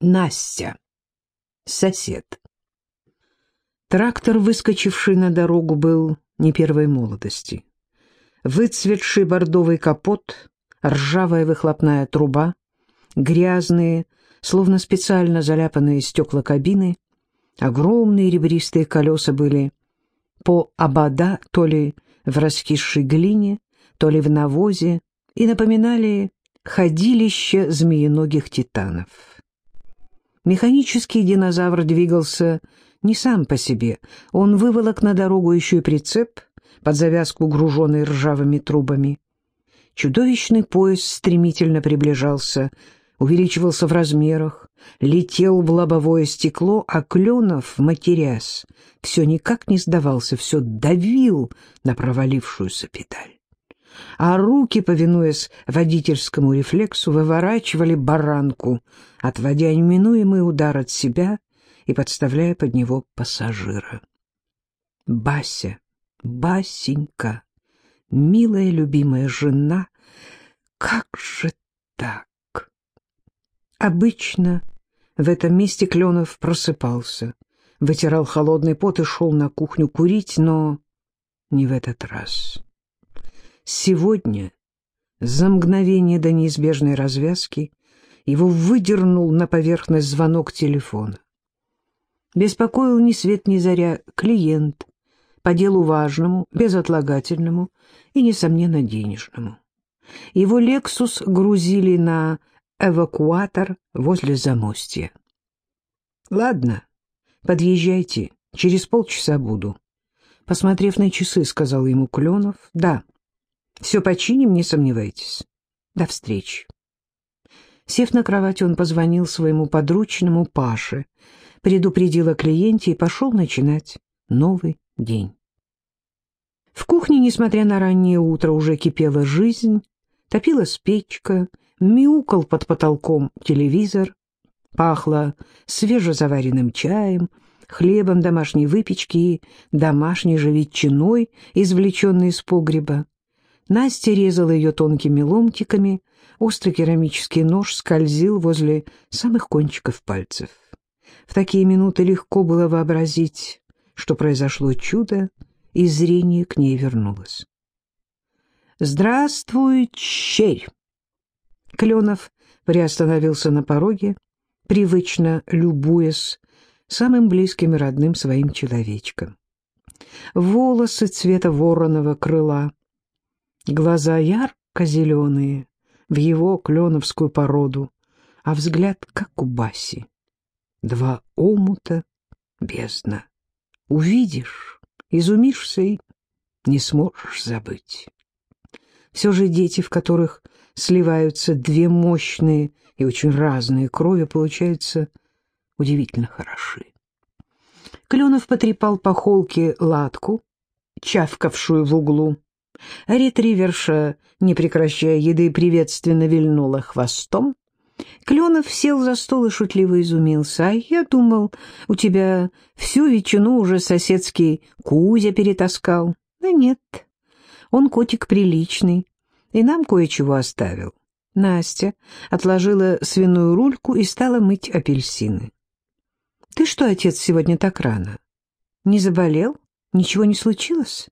Настя. Сосед. Трактор, выскочивший на дорогу, был не первой молодости. Выцветший бордовый капот, ржавая выхлопная труба, грязные, словно специально заляпанные стекла кабины, огромные ребристые колеса были по обода то ли в раскисшей глине, то ли в навозе, и напоминали ходилище змееногих титанов. Механический динозавр двигался не сам по себе. Он выволок на дорогу еще и прицеп, под завязку груженный ржавыми трубами. Чудовищный поезд стремительно приближался, увеличивался в размерах, летел в лобовое стекло, а Кленов, матерясь, все никак не сдавался, все давил на провалившуюся педаль а руки, повинуясь водительскому рефлексу, выворачивали баранку, отводя неминуемый удар от себя и подставляя под него пассажира. Бася, Басенька, милая любимая жена, как же так? Обычно в этом месте Кленов просыпался, вытирал холодный пот и шел на кухню курить, но не в этот раз. Сегодня, за мгновение до неизбежной развязки, его выдернул на поверхность звонок телефона. Беспокоил ни свет ни заря клиент по делу важному, безотлагательному и, несомненно, денежному. Его «Лексус» грузили на эвакуатор возле замостья. «Ладно, подъезжайте, через полчаса буду». Посмотрев на часы, сказал ему Кленов, «Да». Все починим, не сомневайтесь. До встречи. Сев на кровать, он позвонил своему подручному Паше, предупредил о клиенте и пошел начинать новый день. В кухне, несмотря на раннее утро, уже кипела жизнь, топилась печка, мяукал под потолком телевизор, пахло свежезаваренным чаем, хлебом домашней выпечки и домашней же ветчиной, извлеченной из погреба. Настя резала ее тонкими ломтиками, острый керамический нож скользил возле самых кончиков пальцев. В такие минуты легко было вообразить, что произошло чудо, и зрение к ней вернулось. «Здравствуй, черь!» Кленов приостановился на пороге, привычно любуясь самым близким и родным своим человечком. Волосы цвета вороного крыла, Глаза ярко-зеленые, в его кленовскую породу, а взгляд, как у Баси. Два омута, бездна. Увидишь, изумишься и не сможешь забыть. Все же дети, в которых сливаются две мощные и очень разные крови, получаются удивительно хороши. Кленов потрепал по холке латку, чавкавшую в углу, Ретриверша, не прекращая еды, приветственно вильнула хвостом. Кленов сел за стол и шутливо изумился. «А я думал, у тебя всю ветчину уже соседский Кузя перетаскал». «Да нет, он котик приличный, и нам кое-чего оставил». Настя отложила свиную рульку и стала мыть апельсины. «Ты что, отец, сегодня так рано? Не заболел? Ничего не случилось?»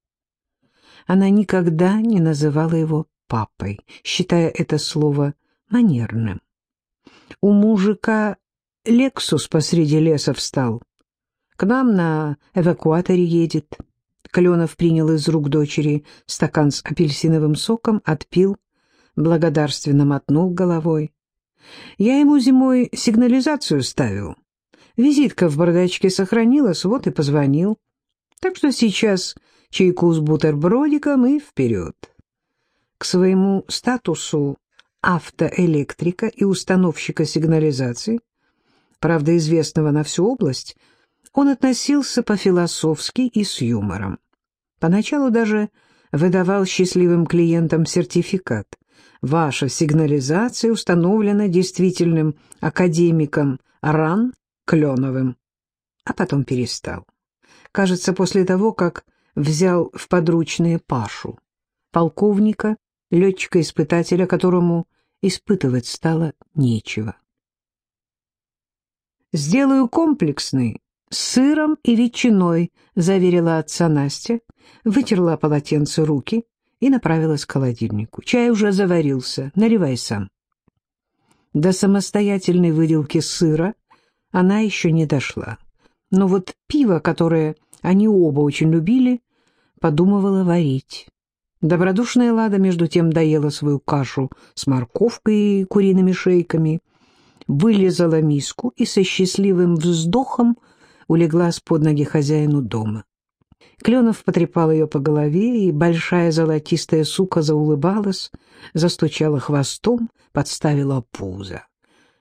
Она никогда не называла его папой, считая это слово манерным. У мужика «Лексус» посреди леса встал. К нам на эвакуаторе едет. Кленов принял из рук дочери стакан с апельсиновым соком, отпил, благодарственно мотнул головой. Я ему зимой сигнализацию ставил. Визитка в бардачке сохранилась, вот и позвонил. Так что сейчас чайку с бутербродиком и вперед. К своему статусу автоэлектрика и установщика сигнализации, правда известного на всю область, он относился по-философски и с юмором. Поначалу даже выдавал счастливым клиентам сертификат. Ваша сигнализация установлена действительным академиком Ран Кленовым, а потом перестал. Кажется, после того, как взял в подручные Пашу, полковника, летчика-испытателя, которому испытывать стало нечего. «Сделаю комплексный, с сыром и ветчиной», — заверила отца Настя, вытерла полотенце руки и направилась к холодильнику. «Чай уже заварился, наливай сам». До самостоятельной выделки сыра она еще не дошла. Но вот пиво, которое они оба очень любили, подумывала варить. Добродушная Лада между тем доела свою кашу с морковкой и куриными шейками, вылезала миску и со счастливым вздохом улеглась под ноги хозяину дома. Кленов потрепал ее по голове, и большая золотистая сука заулыбалась, застучала хвостом, подставила пузо.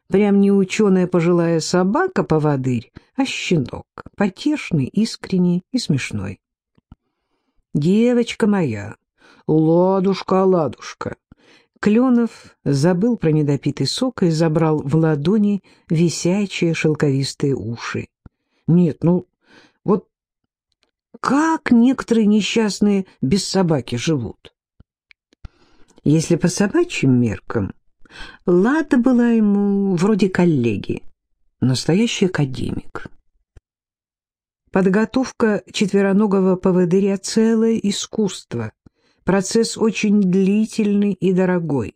Прям не ученая пожилая собака-поводырь, а щенок, потешный, искренний и смешной. «Девочка моя, ладушка, ладушка!» Кленов забыл про недопитый сок и забрал в ладони висячие шелковистые уши. «Нет, ну, вот как некоторые несчастные без собаки живут?» Если по собачьим меркам, Лада была ему вроде коллеги, настоящий академик. Подготовка четвероногого поводыря — целое искусство, процесс очень длительный и дорогой.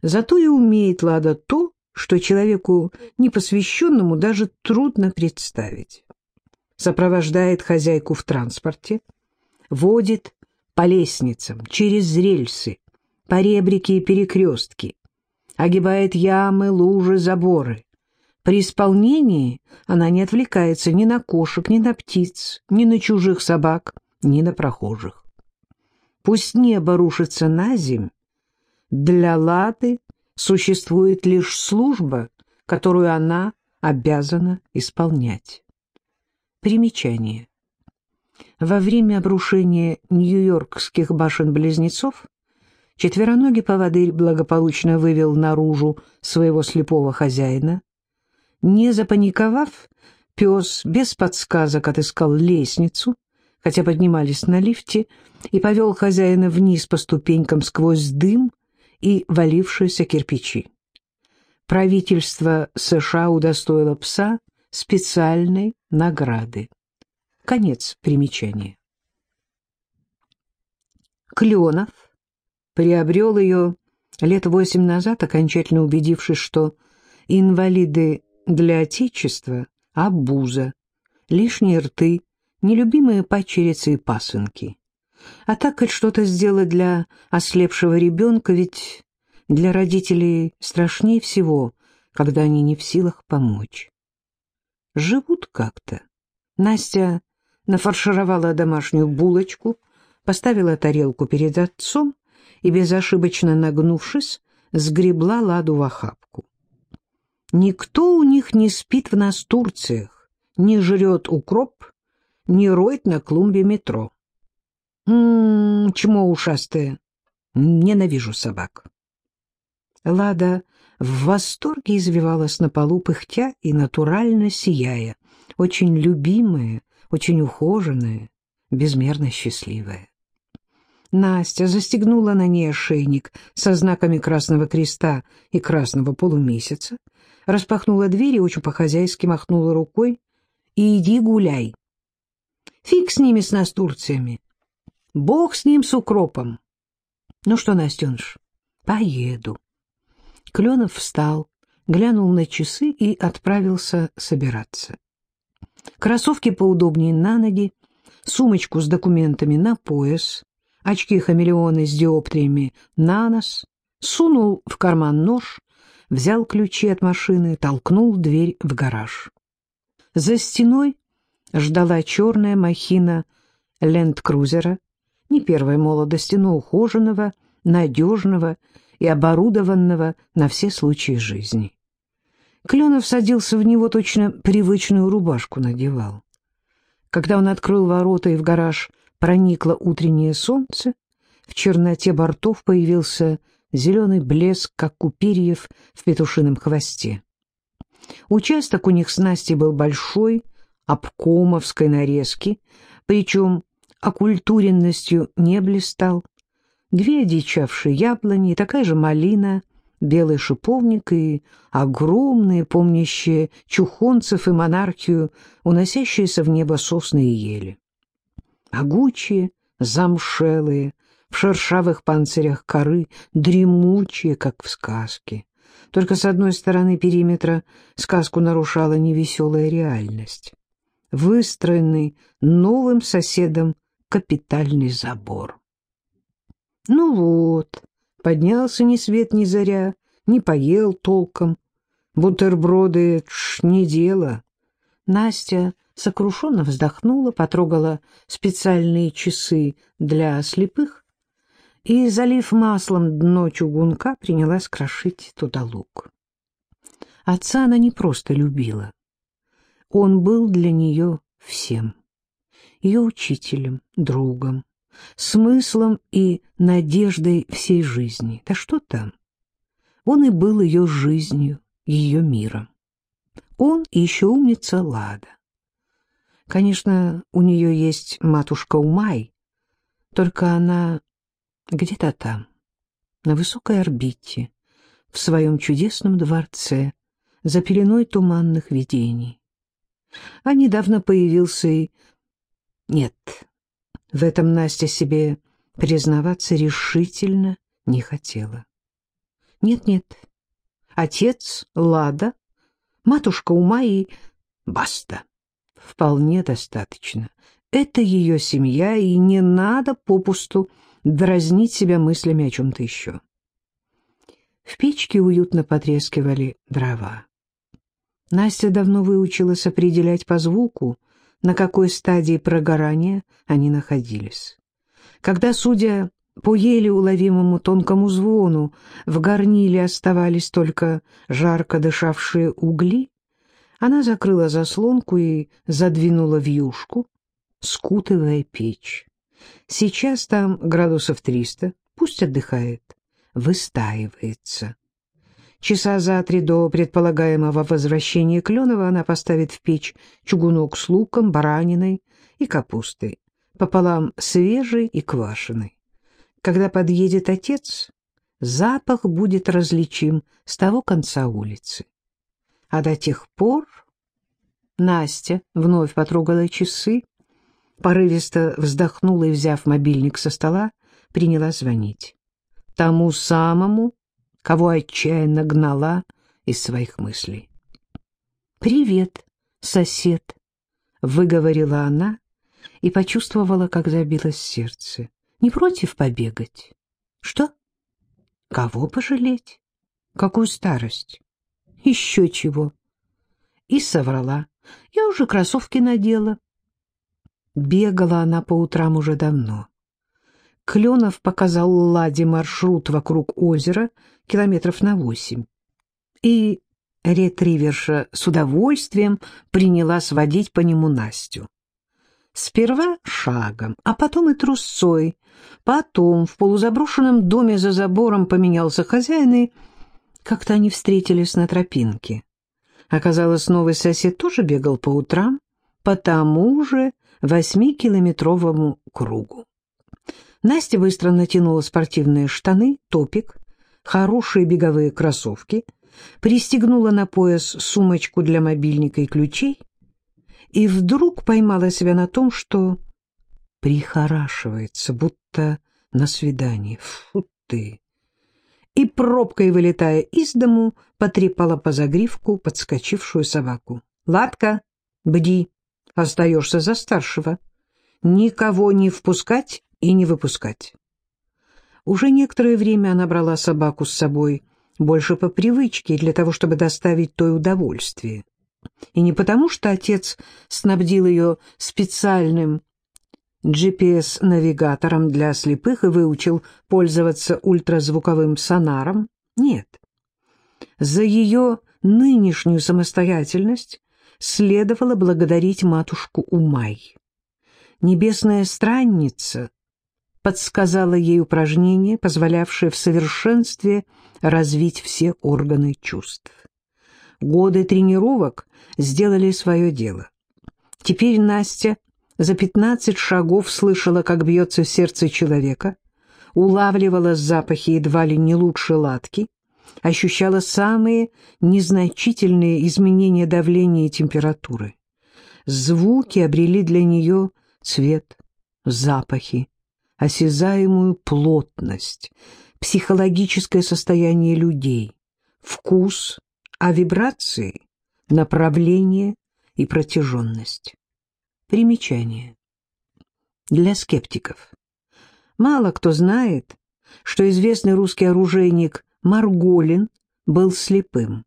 Зато и умеет Лада то, что человеку непосвященному даже трудно представить. Сопровождает хозяйку в транспорте, водит по лестницам, через рельсы, по ребрике и перекрестки, огибает ямы, лужи, заборы. При исполнении она не отвлекается ни на кошек, ни на птиц, ни на чужих собак, ни на прохожих. Пусть небо рушится на земь, для Лады существует лишь служба, которую она обязана исполнять. Примечание. Во время обрушения нью-йоркских башен-близнецов Четвероногий поводырь благополучно вывел наружу своего слепого хозяина. Не запаниковав, пес без подсказок отыскал лестницу, хотя поднимались на лифте, и повел хозяина вниз по ступенькам сквозь дым и валившиеся кирпичи. Правительство США удостоило пса специальной награды. Конец примечания. Кленов приобрел ее лет восемь назад, окончательно убедившись, что инвалиды для Отечества — обуза, лишние рты, нелюбимые падчерицы и пасынки. А так хоть что-то сделать для ослепшего ребенка, ведь для родителей страшнее всего, когда они не в силах помочь. Живут как-то. Настя нафаршировала домашнюю булочку, поставила тарелку перед отцом и, безошибочно нагнувшись, сгребла ладу в охапку. Никто у них не спит в настурциях, не жрет укроп, не роет на клумбе метро. М-м, чмо ушастое, ненавижу собак. Лада в восторге извивалась на полу, пыхтя и натурально сияя, очень любимая, очень ухоженная, безмерно счастливая. Настя застегнула на ней ошейник со знаками Красного Креста и Красного Полумесяца, распахнула дверь и очень по-хозяйски махнула рукой. «Иди гуляй. Фиг с ними, с настурциями. Бог с ним, с укропом. Ну что, Настеныш, поеду». Кленов встал, глянул на часы и отправился собираться. Кроссовки поудобнее на ноги, сумочку с документами на пояс, очки-хамелеоны с диоптриями на нос, сунул в карман нож, взял ключи от машины, толкнул дверь в гараж. За стеной ждала черная махина ленд-крузера, не первой молодости, но ухоженного, надежного и оборудованного на все случаи жизни. Кленов садился в него, точно привычную рубашку надевал. Когда он открыл ворота и в гараж проникло утреннее солнце, в черноте бортов появился зеленый блеск, как у перьев в петушином хвосте. Участок у них с Настей был большой, обкомовской нарезки, причем окультуренностью не блистал. Две одичавшие яблони, такая же малина, белый шиповник и огромные, помнящие чухонцев и монархию, уносящиеся в небо сосны и ели. Могучие, замшелые, в шершавых панцирях коры, дремучие, как в сказке. Только с одной стороны периметра сказку нарушала невеселая реальность. Выстроенный новым соседом капитальный забор. Ну вот, поднялся ни свет ни заря, не поел толком. Бутерброды — тш, не дело. Настя сокрушенно вздохнула, потрогала специальные часы для слепых и, залив маслом дно чугунка, принялась крошить туда лук. Отца она не просто любила. Он был для нее всем. Ее учителем, другом, смыслом и надеждой всей жизни. Да что там? Он и был ее жизнью, ее миром. Он и еще умница Лада. Конечно, у нее есть матушка Умай, только она где-то там, на высокой орбите, в своем чудесном дворце, за пеленой туманных видений. А недавно появился и... Нет, в этом Настя себе признаваться решительно не хотела. Нет-нет, отец, Лада, матушка Ума и баста. Вполне достаточно. Это ее семья, и не надо попусту дразнить себя мыслями о чем-то еще. В печке уютно потрескивали дрова. Настя давно выучилась определять по звуку, на какой стадии прогорания они находились. Когда, судя по еле уловимому тонкому звону, в горниле оставались только жарко дышавшие угли, она закрыла заслонку и задвинула вьюшку, скутывая печь. Сейчас там градусов триста, пусть отдыхает, выстаивается. Часа за три до предполагаемого возвращения Кленова она поставит в печь чугунок с луком, бараниной и капустой, пополам свежей и квашеной. Когда подъедет отец, запах будет различим с того конца улицы. А до тех пор Настя вновь потрогала часы, порывисто вздохнула и, взяв мобильник со стола, приняла звонить. Тому самому, кого отчаянно гнала из своих мыслей. «Привет, сосед», — выговорила она и почувствовала, как забилось сердце. «Не против побегать?» «Что? Кого пожалеть? Какую старость? Еще чего?» И соврала. «Я уже кроссовки надела». Бегала она по утрам уже давно. Кленов показал Ладе маршрут вокруг озера километров на восемь. И ретриверша с удовольствием принялась водить по нему Настю. Сперва шагом, а потом и трусцой. Потом в полузаброшенном доме за забором поменялся хозяин, и как-то они встретились на тропинке. Оказалось, новый сосед тоже бегал по утрам по тому же восьмикилометровому кругу. Настя быстро натянула спортивные штаны, топик, хорошие беговые кроссовки, пристегнула на пояс сумочку для мобильника и ключей и вдруг поймала себя на том, что прихорашивается, будто на свидании. Фу ты! И пробкой, вылетая из дому, потрепала по загривку подскочившую собаку. «Ладка, бди, остаешься за старшего. Никого не впускать и не выпускать. Уже некоторое время она брала собаку с собой, больше по привычке, для того, чтобы доставить той удовольствие. И не потому, что отец снабдил ее специальным GPS-навигатором для слепых и выучил пользоваться ультразвуковым сонаром. Нет. За ее нынешнюю самостоятельность следовало благодарить матушку Умай. Небесная странница подсказала ей упражнение, позволявшее в совершенстве развить все органы чувств. Годы тренировок сделали свое дело. Теперь Настя за пятнадцать шагов слышала, как бьется сердце человека, улавливала запахи едва ли не лучше ладки, ощущала самые незначительные изменения давления и температуры. Звуки обрели для нее цвет, запахи, осязаемую плотность, психологическое состояние людей, вкус, а вибрации — направление и протяженность. Примечание. Для скептиков. Мало кто знает, что известный русский оружейник Марголин был слепым,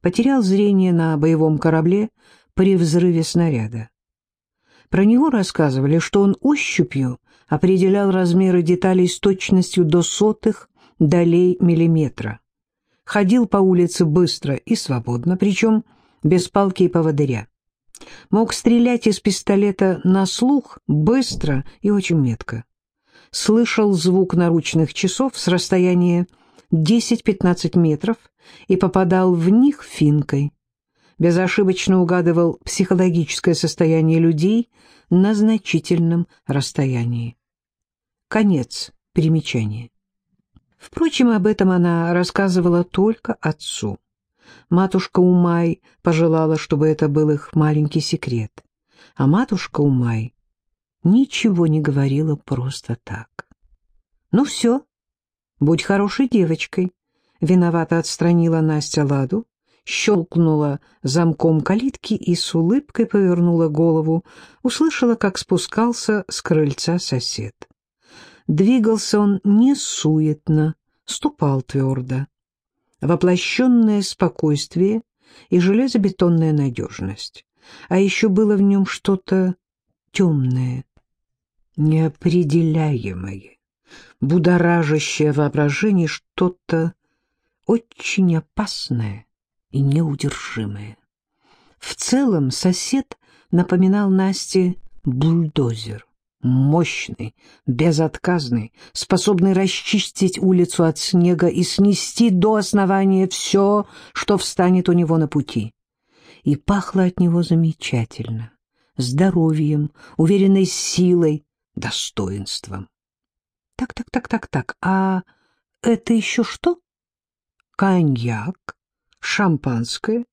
потерял зрение на боевом корабле при взрыве снаряда. Про него рассказывали, что он ощупью определял размеры деталей с точностью до сотых долей миллиметра. Ходил по улице быстро и свободно, причем без палки и поводыря. Мог стрелять из пистолета на слух быстро и очень метко. Слышал звук наручных часов с расстояния 10-15 метров и попадал в них финкой. Безошибочно угадывал психологическое состояние людей на значительном расстоянии. Конец примечания. Впрочем, об этом она рассказывала только отцу. Матушка Умай пожелала, чтобы это был их маленький секрет. А матушка Умай ничего не говорила просто так. «Ну все, будь хорошей девочкой», — виновато отстранила Настя Ладу, щелкнула замком калитки и с улыбкой повернула голову, услышала, как спускался с крыльца сосед. Двигался он не суетно, ступал твердо. Воплощенное спокойствие и железобетонная надежность. А еще было в нем что-то темное, неопределяемое, будоражащее воображение, что-то очень опасное и неудержимое. В целом сосед напоминал Насте бульдозер мощный, безотказный, способный расчистить улицу от снега и снести до основания все, что встанет у него на пути. И пахло от него замечательно, здоровьем, уверенной силой, достоинством. Так, так, так, так, так, а это еще что? Коньяк, шампанское,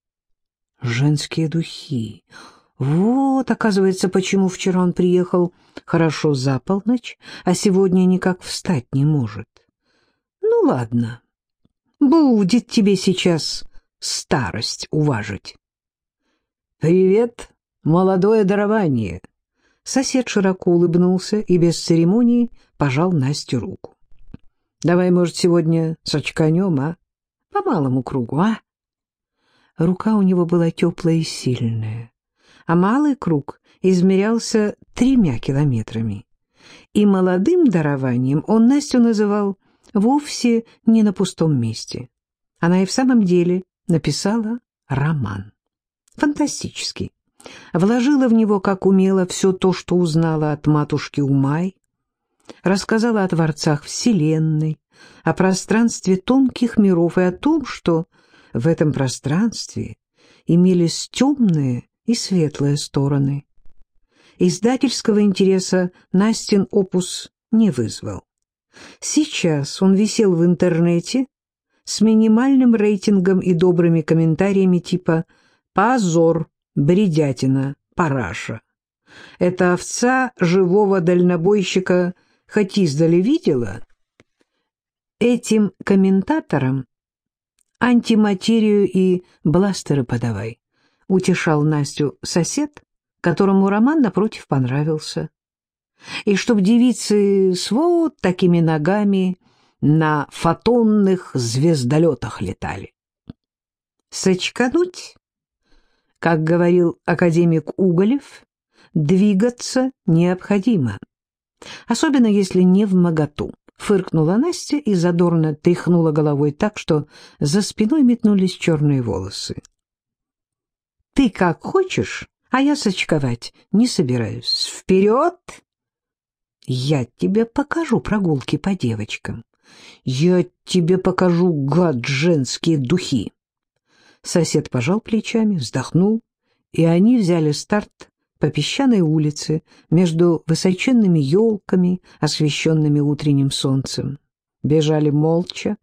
женские духи — вот, оказывается, почему вчера он приехал хорошо за полночь, а сегодня никак встать не может. Ну, ладно, будет тебе сейчас старость уважить. «Привет, молодое дарование!» Сосед широко улыбнулся и без церемонии пожал Насте руку. «Давай, может, сегодня сочканем, а? По малому кругу, а?» Рука у него была теплая и сильная а малый круг измерялся тремя километрами. И молодым дарованием он Настю называл вовсе не на пустом месте. Она и в самом деле написала роман. Фантастический. Вложила в него, как умела, все то, что узнала от матушки Умай, рассказала о творцах Вселенной, о пространстве тонких миров и о том, что в этом пространстве имелись темные и светлые стороны. Издательского интереса Настин опус не вызвал. Сейчас он висел в интернете с минимальным рейтингом и добрыми комментариями типа «Позор, бредятина, параша». Эта овца живого дальнобойщика хоть издали видела? Этим комментаторам антиматерию и бластеры подавай утешал Настю сосед, которому роман напротив понравился. И чтоб девицы с вот такими ногами на фотонных звездолетах летали. Сочкануть, как говорил академик Уголев, двигаться необходимо, особенно если не в моготу. Фыркнула Настя и задорно тряхнула головой так, что за спиной метнулись черные волосы. Ты как хочешь, а я сочковать не собираюсь. Вперед! Я тебе покажу прогулки по девочкам. Я тебе покажу, гад, женские духи. Сосед пожал плечами, вздохнул, и они взяли старт по песчаной улице между высоченными елками, освещенными утренним солнцем. Бежали молча,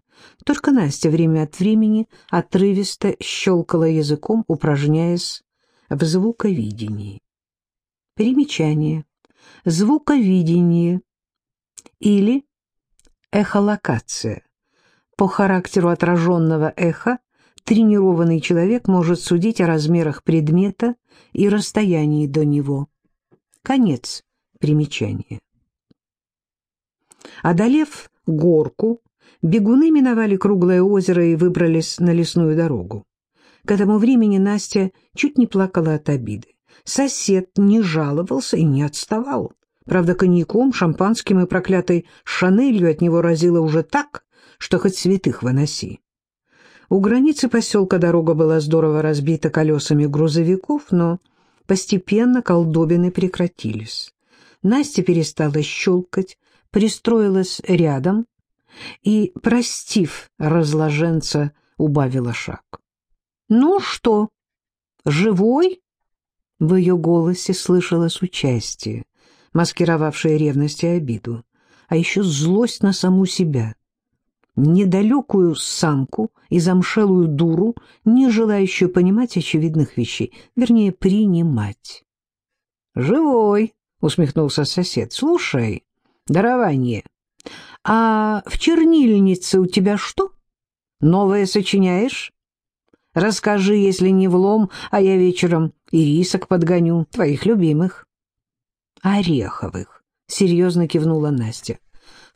Только Настя время от времени отрывисто щелкала языком, упражняясь в звуковидении. Примечание. Звуковидение или эхолокация. По характеру отраженного эха тренированный человек может судить о размерах предмета и расстоянии до него. Конец примечания. Одолев горку, бегуны миновали круглое озеро и выбрались на лесную дорогу. К этому времени Настя чуть не плакала от обиды. Сосед не жаловался и не отставал. Правда, коньяком, шампанским и проклятой шанелью от него разило уже так, что хоть святых выноси. У границы поселка дорога была здорово разбита колесами грузовиков, но постепенно колдобины прекратились. Настя перестала щелкать, пристроилась рядом и, простив разложенца, убавила шаг. «Ну что, живой?» В ее голосе слышалось участие, маскировавшее ревность и обиду, а еще злость на саму себя — недалекую самку и замшелую дуру, не желающую понимать очевидных вещей, вернее, принимать. «Живой!» — усмехнулся сосед. «Слушай, дарование, а в чернильнице у тебя что? Новое сочиняешь? Расскажи, если не влом, а я вечером ирисок подгоню, твоих любимых». «Ореховых», — серьезно кивнула Настя.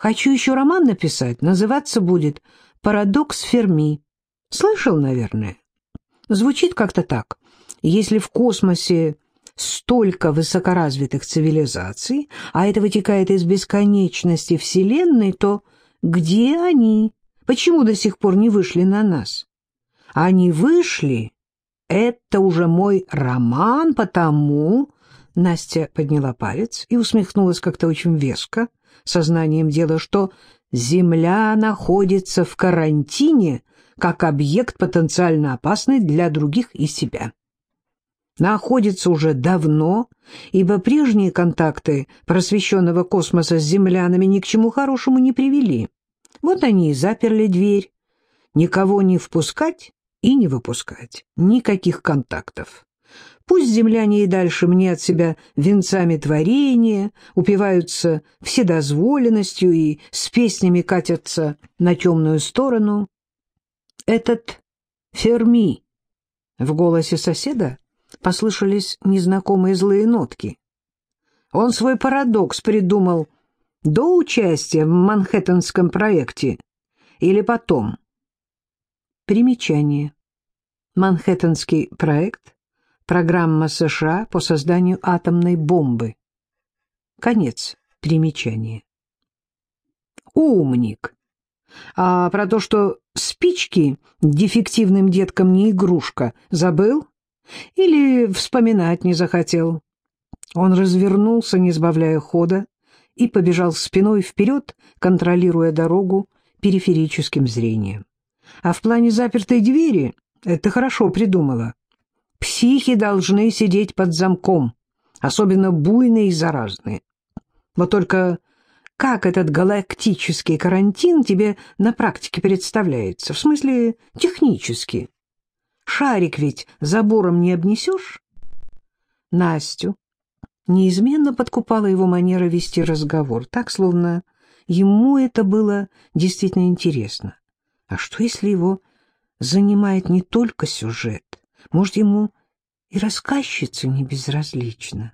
Хочу еще роман написать, называться будет «Парадокс Ферми». Слышал, наверное? Звучит как-то так. Если в космосе столько высокоразвитых цивилизаций, а это вытекает из бесконечности Вселенной, то где они? Почему до сих пор не вышли на нас? Они вышли. Это уже мой роман, потому... Настя подняла палец и усмехнулась как-то очень веско сознанием дела, что Земля находится в карантине как объект потенциально опасный для других и себя. Находится уже давно, ибо прежние контакты просвещенного космоса с землянами ни к чему хорошему не привели. Вот они и заперли дверь. Никого не впускать и не выпускать. Никаких контактов. Пусть земляне и дальше мне от себя венцами творения, упиваются вседозволенностью и с песнями катятся на темную сторону. Этот Ферми в голосе соседа послышались незнакомые злые нотки. Он свой парадокс придумал до участия в Манхэттенском проекте или потом. Примечание. Манхэттенский проект Программа США по созданию атомной бомбы. Конец примечания. Умник. А про то, что спички дефективным деткам не игрушка, забыл? Или вспоминать не захотел? Он развернулся, не сбавляя хода, и побежал спиной вперед, контролируя дорогу периферическим зрением. А в плане запертой двери это хорошо придумала. Психи должны сидеть под замком, особенно буйные и заразные. Вот только как этот галактический карантин тебе на практике представляется? В смысле, технически. Шарик ведь забором не обнесешь? Настю неизменно подкупала его манера вести разговор, так, словно ему это было действительно интересно. А что, если его занимает не только сюжет? Может, ему и рассказчица не безразлична.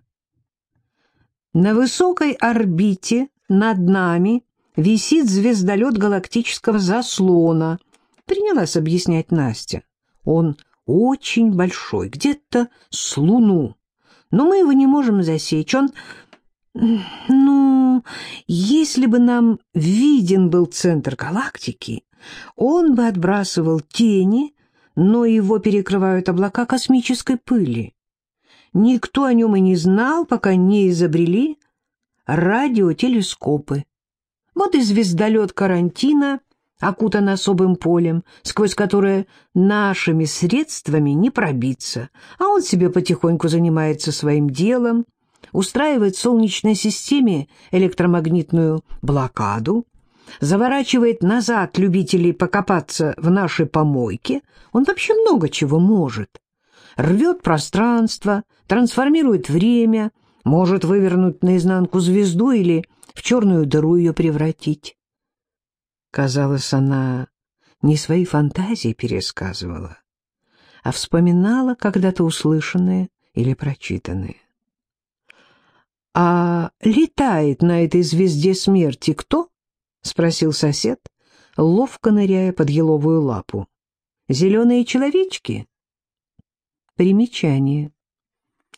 На высокой орбите над нами висит звездолет галактического заслона, принялась объяснять Настя. Он очень большой, где-то с Луну, но мы его не можем засечь. Он... Ну, если бы нам виден был центр галактики, он бы отбрасывал тени но его перекрывают облака космической пыли. Никто о нем и не знал, пока не изобрели радиотелескопы. Вот и звездолет карантина окутан особым полем, сквозь которое нашими средствами не пробиться, а он себе потихоньку занимается своим делом, устраивает в Солнечной системе электромагнитную блокаду, заворачивает назад любителей покопаться в нашей помойке, он вообще много чего может. Рвет пространство, трансформирует время, может вывернуть наизнанку звезду или в черную дыру ее превратить. Казалось, она не свои фантазии пересказывала, а вспоминала когда-то услышанное или прочитанное. «А летает на этой звезде смерти кто?» — спросил сосед, ловко ныряя под еловую лапу. «Зеленые человечки?» Примечание.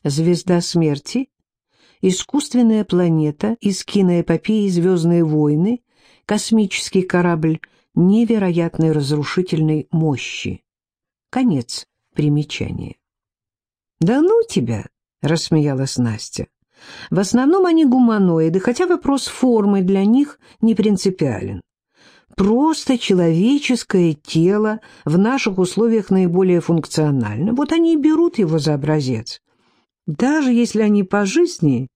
Звезда смерти — искусственная планета из киноэпопеи «Звездные войны», космический корабль невероятной разрушительной мощи. Конец примечания. «Да ну тебя!» — рассмеялась Настя. В основном они гуманоиды, хотя вопрос формы для них не принципиален. Просто человеческое тело в наших условиях наиболее функционально. Вот они и берут его за образец. Даже если они по жизни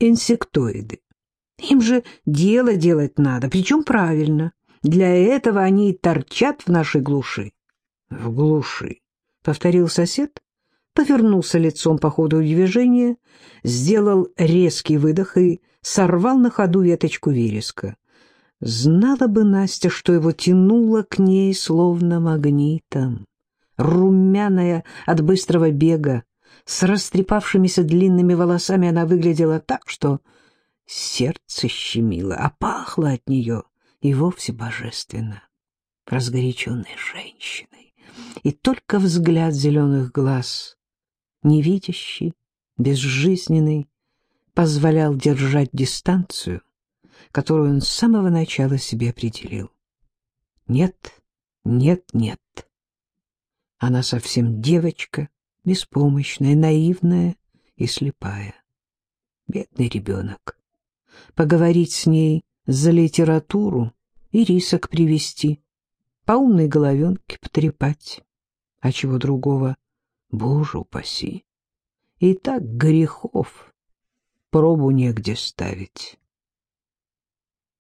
инсектоиды. Им же дело делать надо, причем правильно. Для этого они и торчат в нашей глуши. — В глуши, — повторил сосед, повернулся лицом по ходу движения, сделал резкий выдох и сорвал на ходу веточку вереска. Знала бы Настя, что его тянуло к ней словно магнитом. Румяная от быстрого бега, с растрепавшимися длинными волосами она выглядела так, что сердце щемило, а пахло от нее и вовсе божественно, разгоряченной женщиной. И только взгляд зеленых глаз невидящий, безжизненный, позволял держать дистанцию, которую он с самого начала себе определил. Нет, нет, нет. Она совсем девочка, беспомощная, наивная и слепая. Бедный ребенок. Поговорить с ней за литературу и рисок привести, по умной головенке потрепать, а чего другого Боже упаси! И так грехов пробу негде ставить.